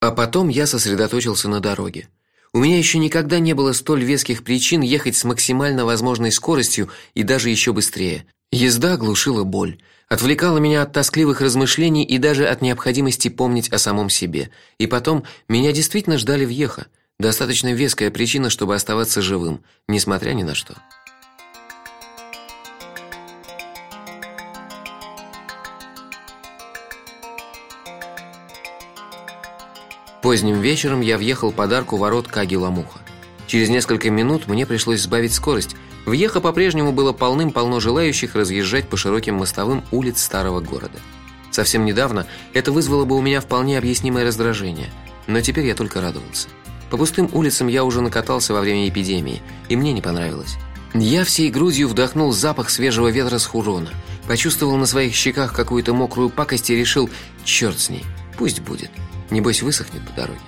А потом я сосредоточился на дороге. У меня еще никогда не было столь веских причин ехать с максимально возможной скоростью и даже еще быстрее. Езда глушила боль, отвлекала меня от тоскливых размышлений и даже от необходимости помнить о самом себе. И потом меня действительно ждали в Ехо. Достаточно веская причина, чтобы оставаться живым, несмотря ни на что. Поздним вечером я въехал под арку ворот Кагиламуха. Через несколько минут мне пришлось сбавить скорость. В по-прежнему было полным-полно желающих разъезжать по широким мостовым улиц старого города. Совсем недавно это вызвало бы у меня вполне объяснимое раздражение, но теперь я только радовался. По пустым улицам я уже накатался во время эпидемии, и мне не понравилось. Я всей грудью вдохнул запах свежего ветра с Хурона, почувствовал на своих щеках какую-то мокрую пакость и решил: черт с ней, пусть будет. Небось высохнет по дороге.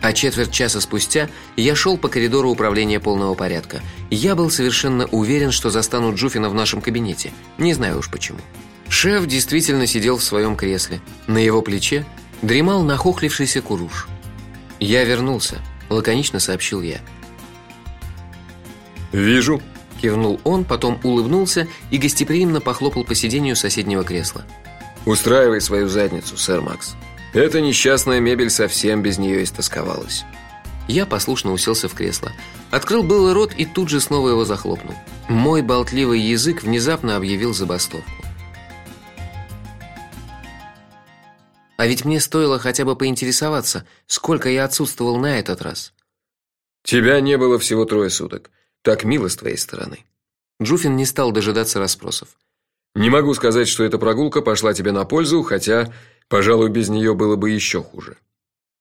А четверть часа спустя я шел по коридору управления полного порядка. Я был совершенно уверен, что застану Джуфина в нашем кабинете. Не знаю уж почему. Шеф действительно сидел в своем кресле. На его плече дремал нахохлившийся куруш. "Я вернулся", лаконично сообщил я. "Вижу", кивнул он, потом улыбнулся и гостеприимно похлопал по сиденью соседнего кресла. "Устраивай свою задницу, сэр Макс. Эта несчастная мебель совсем без нее истосковалась". Я послушно уселся в кресло. Открыл было рот и тут же снова его захлопнул. Мой болтливый язык внезапно объявил забастовку. А ведь мне стоило хотя бы поинтересоваться, сколько я отсутствовал на этот раз. Тебя не было всего трое суток. Так мило с твоей стороны. Джуфин не стал дожидаться расспросов. Не могу сказать, что эта прогулка пошла тебе на пользу, хотя, пожалуй, без нее было бы еще хуже.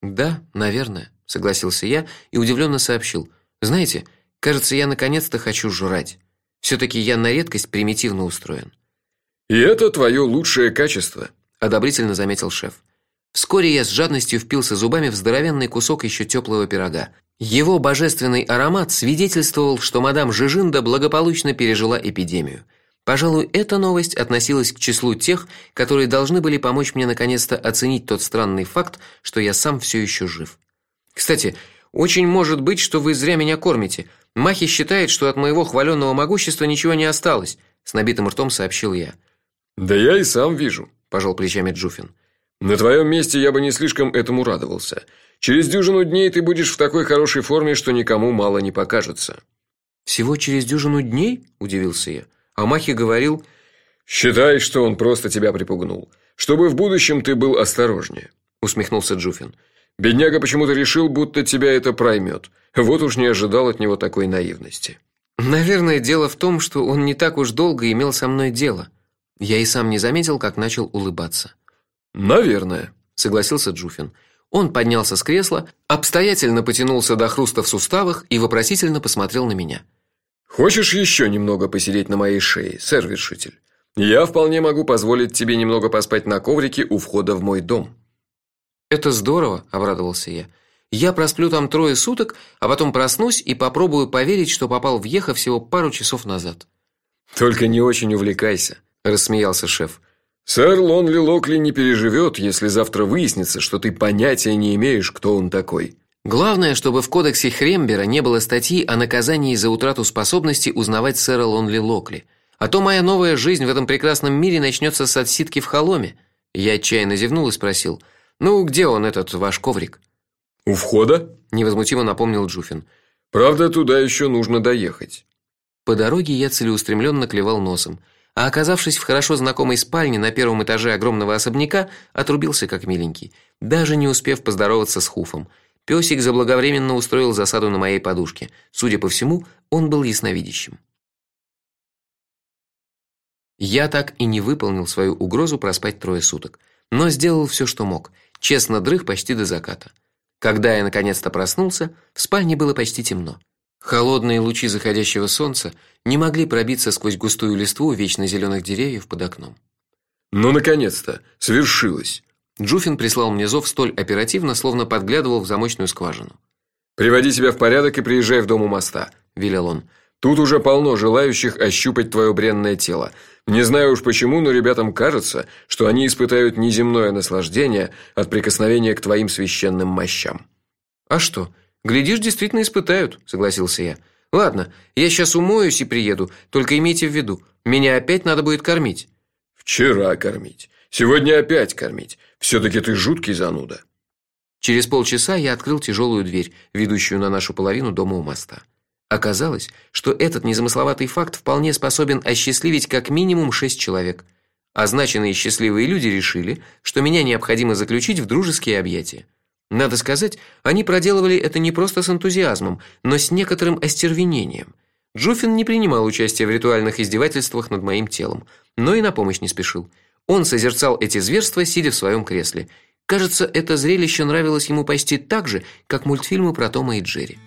Да, наверное, согласился я и удивленно сообщил: "Знаете, кажется, я наконец-то хочу жрать. все таки я на редкость примитивно устроен". И это твое лучшее качество, одобрительно заметил шеф. Вскоре я с жадностью впился зубами в здоровенный кусок еще теплого пирога. Его божественный аромат свидетельствовал, что мадам Жижинда благополучно пережила эпидемию. Пожалуй, эта новость относилась к числу тех, которые должны были помочь мне наконец-то оценить тот странный факт, что я сам все еще жив. Кстати, очень может быть, что вы зря меня кормите. Махи считает, что от моего хваленного могущества ничего не осталось, с набитым ртом сообщил я. Да я и сам вижу, пожал плечами Джуфин. На твоем месте я бы не слишком этому радовался. Через дюжину дней ты будешь в такой хорошей форме, что никому мало не покажется. Всего через дюжину дней? удивился я. А Махи говорил: "Считай, что он просто тебя припугнул, чтобы в будущем ты был осторожнее", усмехнулся Джуфин. Бедняга почему-то решил, будто тебя это проймет. Вот уж не ожидал от него такой наивности. Наверное, дело в том, что он не так уж долго имел со мной дело. Я и сам не заметил, как начал улыбаться. Наверное, согласился Джуфин. Он поднялся с кресла, обстоятельно потянулся до хруста в суставах и вопросительно посмотрел на меня. Хочешь еще немного посидеть на моей шее, сэр вершитель? Я вполне могу позволить тебе немного поспать на коврике у входа в мой дом. Это здорово, обрадовался я. Я просплю там трое суток, а потом проснусь и попробую поверить, что попал в Ехо всего пару часов назад. Только не очень увлекайся, рассмеялся шеф. Сэр Лонли Локли не переживет, если завтра выяснится, что ты понятия не имеешь, кто он такой. Главное, чтобы в кодексе Хрембера не было статьи о наказании за утрату способности узнавать сэра Лонли Локли. А то моя новая жизнь в этом прекрасном мире начнется с отсидки в холоме. Я отчаянно зевнул и спросил: "Ну, где он этот ваш коврик?" "У входа?" невозмутимо напомнил Джуфин. "Правда, туда еще нужно доехать". По дороге я целеустремленно клевал носом а оказавшись в хорошо знакомой спальне на первом этаже огромного особняка, отрубился как миленький, даже не успев поздороваться с Хуфом. Песик заблаговременно устроил засаду на моей подушке. Судя по всему, он был ясновидящим. Я так и не выполнил свою угрозу проспать трое суток, но сделал все, что мог. Честно дрых почти до заката. Когда я наконец-то проснулся, в спальне было почти темно. Холодные лучи заходящего солнца не могли пробиться сквозь густую листву вечно зеленых деревьев под окном. Ну наконец-то, свершилось. Джуфин прислал мне зов столь оперативно, словно подглядывал в замочную скважину. Приводи себя в порядок и приезжай в дом у моста, велел он. Тут уже полно желающих ощупать твое бренное тело. Не знаю уж почему, но ребятам кажется, что они испытают неземное наслаждение от прикосновения к твоим священным мощам. А что? Глядишь, действительно испытают, согласился я. Ладно, я сейчас умоюсь и приеду, только имейте в виду, меня опять надо будет кормить. Вчера кормить, сегодня опять кормить. все таки ты жуткий зануда. Через полчаса я открыл тяжелую дверь, ведущую на нашу половину дома у моста. Оказалось, что этот незамысловатый факт вполне способен осчастливить как минимум шесть человек. Означенные счастливые люди решили, что меня необходимо заключить в дружеские объятия. Надо сказать, они проделывали это не просто с энтузиазмом, но с некоторым остервенением. Джуфин не принимал участия в ритуальных издевательствах над моим телом, но и на помощь не спешил. Он созерцал эти зверства, сидя в своем кресле. Кажется, это зрелище нравилось ему почти так же, как мультфильмы про Тома и Джерри.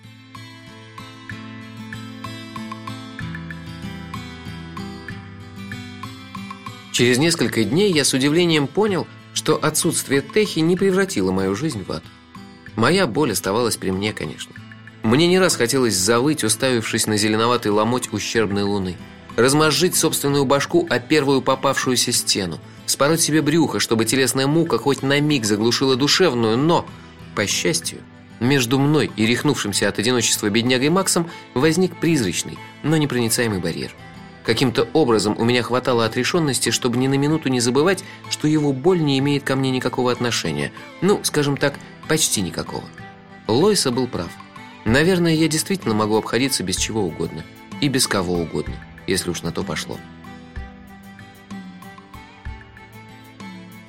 Через несколько дней я с удивлением понял, что отсутствие Техи не превратило мою жизнь в ад. Моя боль оставалась при мне, конечно. Мне не раз хотелось завыть, уставившись на зеленоватый ломоть ущербной луны, размозжить собственную башку о первую попавшуюся стену, спороть себе брюхо, чтобы телесная мука хоть на миг заглушила душевную, но, по счастью, между мной и рехнувшимся от одиночества беднягой Максом возник призрачный, но непроницаемый барьер. Каким-то образом у меня хватало отрешенности, чтобы ни на минуту не забывать, что его боль не имеет ко мне никакого отношения. Ну, скажем так, почти никакого. Лойса был прав. Наверное, я действительно могу обходиться без чего угодно и без кого угодно, если уж на то пошло.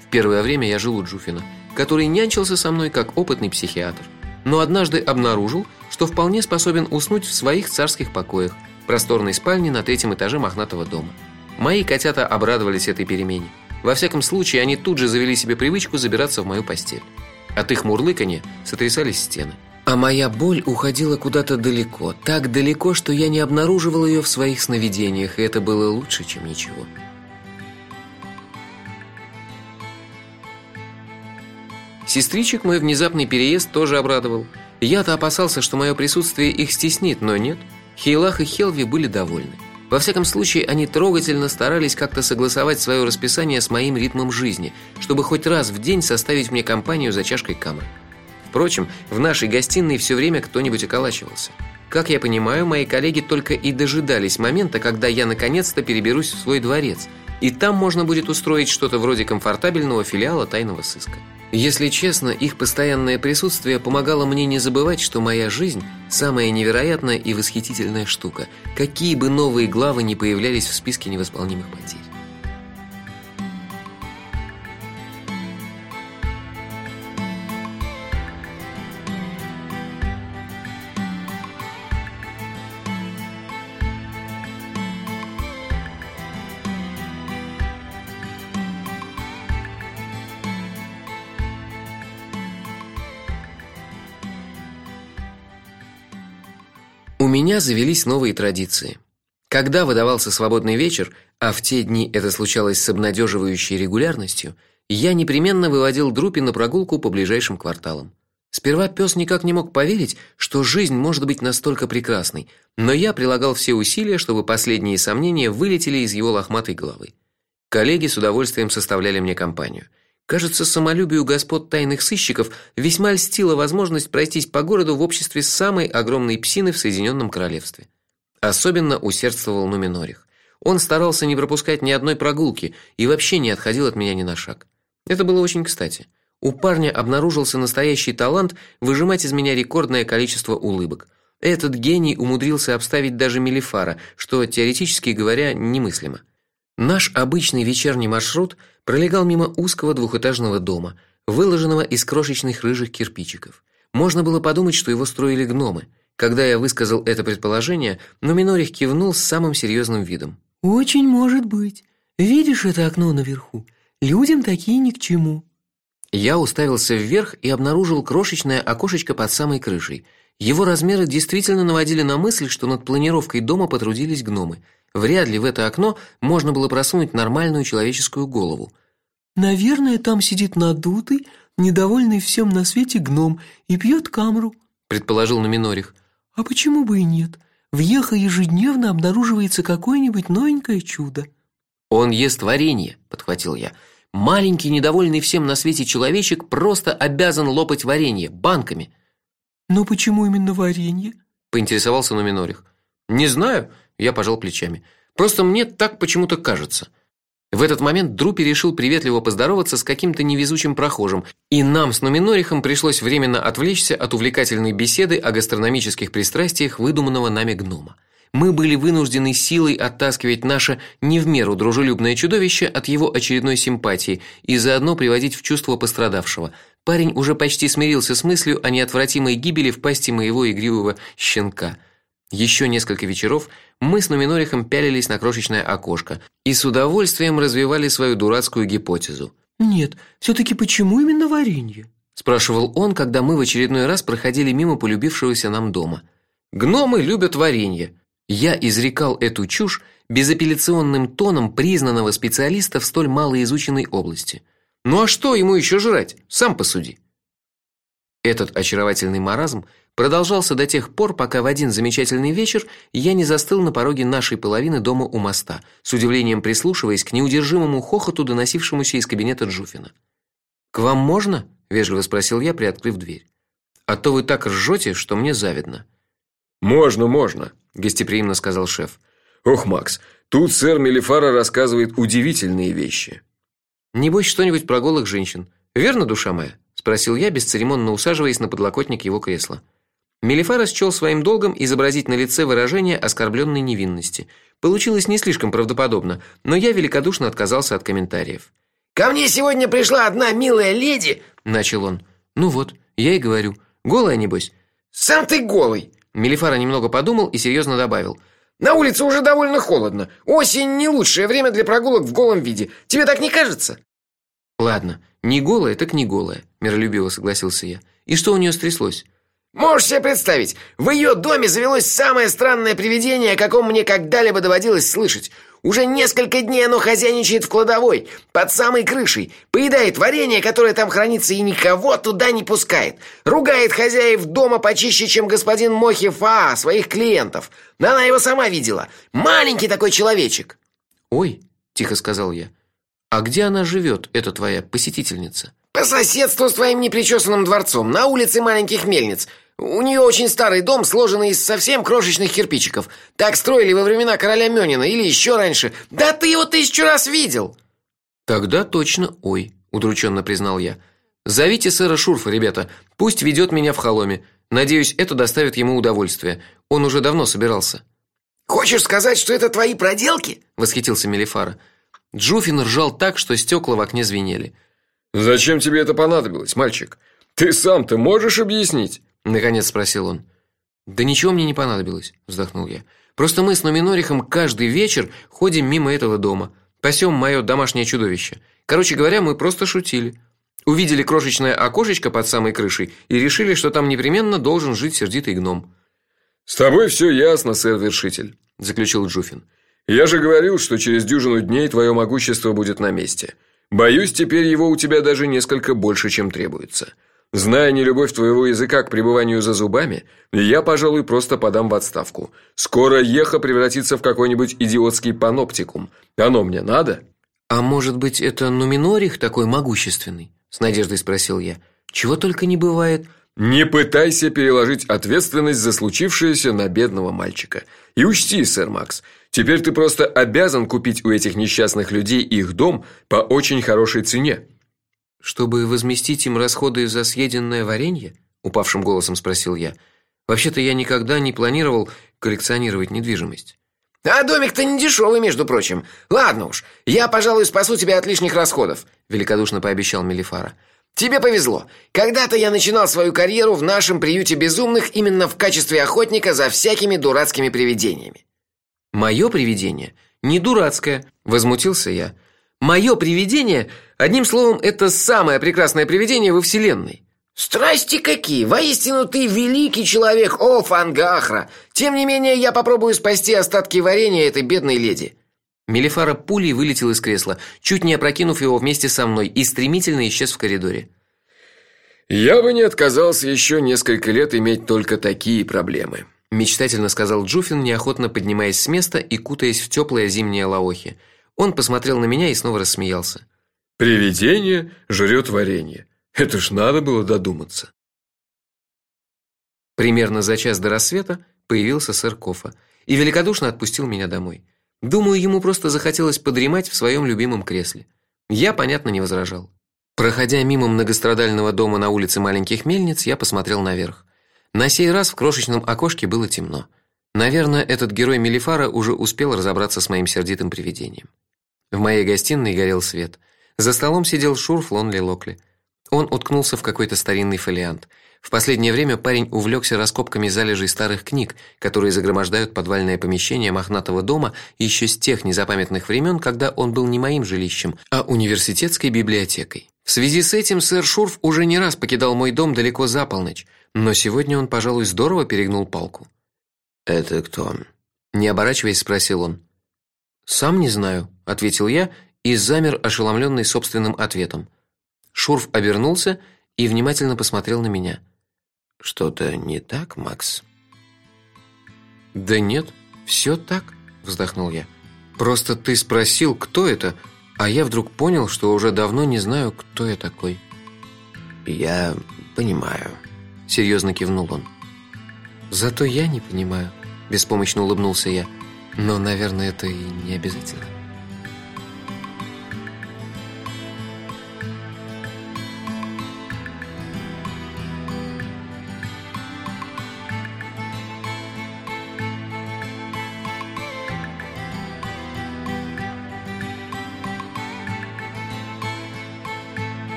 В первое время я жил у Джуфина, который нянчился со мной как опытный психиатр, но однажды обнаружил, что вполне способен уснуть в своих царских покоях просторной спальни на третьем этаже мохнатого дома. Мои котята обрадовались этой перемене. Во всяком случае, они тут же завели себе привычку забираться в мою постель. От их мурлыканья сотрясались стены. А моя боль уходила куда-то далеко, так далеко, что я не обнаруживал ее в своих сновидениях, и это было лучше, чем ничего. Сестричек мой внезапный переезд тоже обрадовал. Я-то опасался, что мое присутствие их стеснит, но нет – Хейлах и Хелви были довольны. Во всяком случае, они трогательно старались как-то согласовать свое расписание с моим ритмом жизни, чтобы хоть раз в день составить мне компанию за чашкой камы. Впрочем, в нашей гостиной все время кто-нибудь околачивался. Как я понимаю, мои коллеги только и дожидались момента, когда я наконец-то переберусь в свой дворец, и там можно будет устроить что-то вроде комфортабельного филиала тайного сыска. Если честно, их постоянное присутствие помогало мне не забывать, что моя жизнь самая невероятная и восхитительная штука, какие бы новые главы ни появлялись в списке невосполнимых потерь. У меня завелись новые традиции. Когда выдавался свободный вечер, а в те дни это случалось с обнадеживающей регулярностью, я непременно выводил Друпи на прогулку по ближайшим кварталам. Сперва пес никак не мог поверить, что жизнь может быть настолько прекрасной, но я прилагал все усилия, чтобы последние сомнения вылетели из его лохматой головы. Коллеги с удовольствием составляли мне компанию. Кажется, самолюбию господ тайных сыщиков весьма льстила возможность пройтись по городу в обществе самой огромной псины в Соединенном королевстве. Особенно усердствовал Нуминорих. Он старался не пропускать ни одной прогулки и вообще не отходил от меня ни на шаг. Это было очень кстати. У парня обнаружился настоящий талант выжимать из меня рекордное количество улыбок. Этот гений умудрился обставить даже Мелифара, что теоретически говоря, немыслимо. Наш обычный вечерний маршрут пролегал мимо узкого двухэтажного дома, выложенного из крошечных рыжих кирпичиков. Можно было подумать, что его строили гномы. Когда я высказал это предположение, Нуминорих кивнул с самым серьезным видом. Очень может быть. Видишь это окно наверху? Людям такие ни к чему. Я уставился вверх и обнаружил крошечное окошечко под самой крышей. Его размеры действительно наводили на мысль, что над планировкой дома потрудились гномы. Вряд ли в это окно можно было просунуть нормальную человеческую голову. Наверное, там сидит надутый, недовольный всем на свете гном и пьет камру, предположил Номинорих. А почему бы и нет? В Ехо ежедневно обнаруживается какое-нибудь новенькое чудо. Он ест варенье, подхватил я. Маленький недовольный всем на свете человечек просто обязан лопать варенье банками. Но почему именно варенье? поинтересовался Номинорих. Не знаю, я пожал плечами. Просто мне так почему-то кажется. В этот момент Друпи решил приветливо поздороваться с каким-то невезучим прохожим, и нам с Номинорихом пришлось временно отвлечься от увлекательной беседы о гастрономических пристрастиях выдуманного нами гнома. Мы были вынуждены силой оттаскивать наше не в меру дружелюбное чудовище от его очередной симпатии и заодно приводить в чувство пострадавшего. Парень уже почти смирился с мыслью о неотвратимой гибели в пасти моего игривого щенка. Еще несколько вечеров мы с Номинорихом пялились на крошечное окошко и с удовольствием развивали свою дурацкую гипотезу. Нет, все таки почему именно варенье? спрашивал он, когда мы в очередной раз проходили мимо полюбившегося нам дома. Гномы любят варенье. Я изрекал эту чушь безапелляционным тоном признанного специалиста в столь малоизученной области. Ну а что ему еще жрать? Сам посуди. Этот очаровательный маразм продолжался до тех пор, пока в один замечательный вечер я не застыл на пороге нашей половины дома у моста, с удивлением прислушиваясь к неудержимому хохоту, доносившемуся из кабинета Джуфина. "К вам можно?" вежливо спросил я, приоткрыв дверь. "А то вы так ржете, что мне завидно". Можно, можно, гостеприимно сказал шеф. Ох, Макс, тут сэр Мелифара рассказывает удивительные вещи. Небось что-нибудь про голых женщин. Верно, душа моя? спросил я, бесцеремонно усаживаясь на подлокотник его кресла. Мелифара счел своим долгом изобразить на лице выражение оскорбленной невинности. Получилось не слишком правдоподобно, но я великодушно отказался от комментариев. Ко мне сегодня пришла одна милая леди, начал он. Ну вот, я и говорю, голая небось. Сам ты голый. Мелифара немного подумал и серьезно добавил: "На улице уже довольно холодно. Осень не лучшее время для прогулок в голом виде. Тебе так не кажется?" Ладно, не голая, так не голая, миролюбиво согласился я. И что у нее стряслось? Можешь себе представить, в ее доме завелось самое странное привидение, о каком мне когда-либо доводилось слышать. Уже несколько дней оно хозяйничает в кладовой, под самой крышей, поедает варенье, которое там хранится, и никого туда не пускает. Ругает хозяев дома почище, чем господин Мохифа своих клиентов. Она его сама видела. Маленький такой человечек. Ой, тихо сказал я. А где она живет, эта твоя посетительница? По соседству с твоим непричесанным дворцом, на улице Маленьких Мельниц. У нее очень старый дом, сложенный из совсем крошечных кирпичиков. Так строили во времена короля Мёнина или еще раньше. Да ты его тысячу раз видел. Тогда точно, ой, удрученно признал я. Зовите сэра Шурфа, ребята. Пусть ведет меня в холоме. Надеюсь, это доставит ему удовольствие. Он уже давно собирался. Хочешь сказать, что это твои проделки? восхитился Мелифара. Джуфин ржал так, что стекла в окне звенели. Зачем тебе это понадобилось, мальчик? Ты сам-то можешь объяснить? Наконец спросил он. Да ничего мне не понадобилось, вздохнул я. Просто мы с Номинорихом каждый вечер ходим мимо этого дома, пасем мое домашнее чудовище. Короче говоря, мы просто шутили. Увидели крошечное окошечко под самой крышей и решили, что там непременно должен жить сердитый гном. С тобой все ясно, сэр вершитель, заключил Джуфин. Я же говорил, что через дюжину дней твое могущество будет на месте. Боюсь, теперь его у тебя даже несколько больше, чем требуется. Зная нелюбовь твоего языка к пребыванию за зубами, я, пожалуй, просто подам в отставку. Скоро Еха превратится в какой-нибудь идиотский паноптикум. Оно мне надо? А может быть, это Нуминорих такой могущественный? с надеждой спросил я. Чего только не бывает. Не пытайся переложить ответственность за случившееся на бедного мальчика. И учти, сэр Макс, теперь ты просто обязан купить у этих несчастных людей их дом по очень хорошей цене. Чтобы возместить им расходы за съеденное варенье? упавшим голосом спросил я. Вообще-то я никогда не планировал коллекционировать недвижимость. А домик-то не дешевый, между прочим. Ладно уж, я, пожалуй, спасу тебя от лишних расходов, великодушно пообещал Мелифара. Тебе повезло. Когда-то я начинал свою карьеру в нашем приюте безумных именно в качестве охотника за всякими дурацкими привидениями. Мое привидение не дурацкое, возмутился я. Мое привидение, одним словом, это самое прекрасное привидение во вселенной. Страсти какие! Воистину ты великий человек, о Фангахра. Тем не менее, я попробую спасти остатки варенья этой бедной леди. Мелифара пулей вылетел из кресла, чуть не опрокинув его вместе со мной, и стремительно исчез в коридоре. Я бы не отказался еще несколько лет иметь только такие проблемы, мечтательно сказал Джуфин, неохотно поднимаясь с места и кутаясь в теплое зимнее лаохи. Он посмотрел на меня и снова рассмеялся. Привидение жрет варенье. Это ж надо было додуматься. Примерно за час до рассвета появился сэр Кофа и великодушно отпустил меня домой. Думаю, ему просто захотелось подремать в своем любимом кресле. Я, понятно, не возражал. Проходя мимо многострадального дома на улице Маленьких Мельниц, я посмотрел наверх. На сей раз в крошечном окошке было темно. Наверное, этот герой Мелифара уже успел разобраться с моим сердитым привидением. В моей гостиной горел свет. За столом сидел Шурф Лонли Локли. Он уткнулся в какой-то старинный фолиант. В последнее время парень увлекся раскопками залежей старых книг, которые загромождают подвальное помещение мохнатого дома еще с тех незапамятных времен, когда он был не моим жилищем, а университетской библиотекой. В связи с этим сэр Шурф уже не раз покидал мой дом далеко за полночь, но сегодня он, пожалуй, здорово перегнул палку. Это кто? не оборачиваясь, спросил он. Сам не знаю, ответил я и замер ошеломленный собственным ответом. Шурф обернулся и внимательно посмотрел на меня. Что-то не так, Макс? Да нет, все так, вздохнул я. Просто ты спросил, кто это, а я вдруг понял, что уже давно не знаю, кто я такой. Я понимаю, серьезно кивнул он. Зато я не понимаю, беспомощно улыбнулся я. Но, наверное, это и не обязательно.